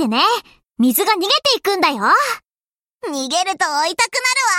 ってね、水が逃げていくんだよ。逃げると追いたくなるわ